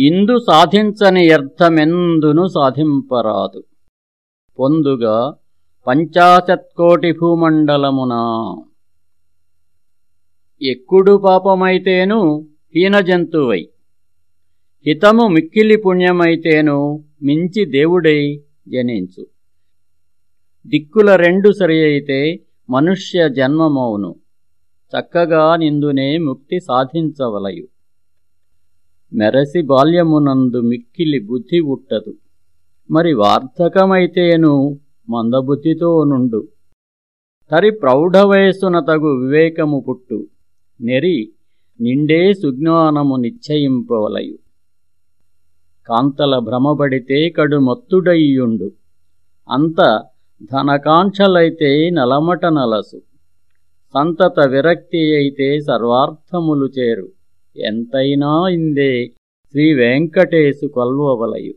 ఇందు సాధించని అర్థమెందును సాధింపరాదు. పొందుగా పంచాశత్కోటి భూమండలమునా ఎక్కుడు పాపమైతేను హీనజంతువై. హితము మిక్కిలి పుణ్యమైతేను మించి దేవుడై జనించు. దిక్కుల రెండు సరి అయితే మనుష్య జన్మమౌను. చక్కగా నిందునే ముక్తి సాధించవలయు. మెరసి బాల్యమునందు మిక్కిలి బుద్ధి ఉట్టదు. మరి వార్ధకమైతేను మందబుద్ధితో నుండు. తరి ప్రౌఢ వయస్సున తగు వివేకము పుట్టు. నెరి నిండే సుజ్ఞానము నిశ్చయింపవలయు. కాంతల భ్రమబడితే కడు మత్తుడయ్యుండు. అంత ధనకాంక్షలైతే నలమట నలసు. సంతత విరక్తి అయితే సర్వార్థములు చేరు. ఎంతైనా ఇందే. శ్రీ వెంకటేశు కొల్వవలయు.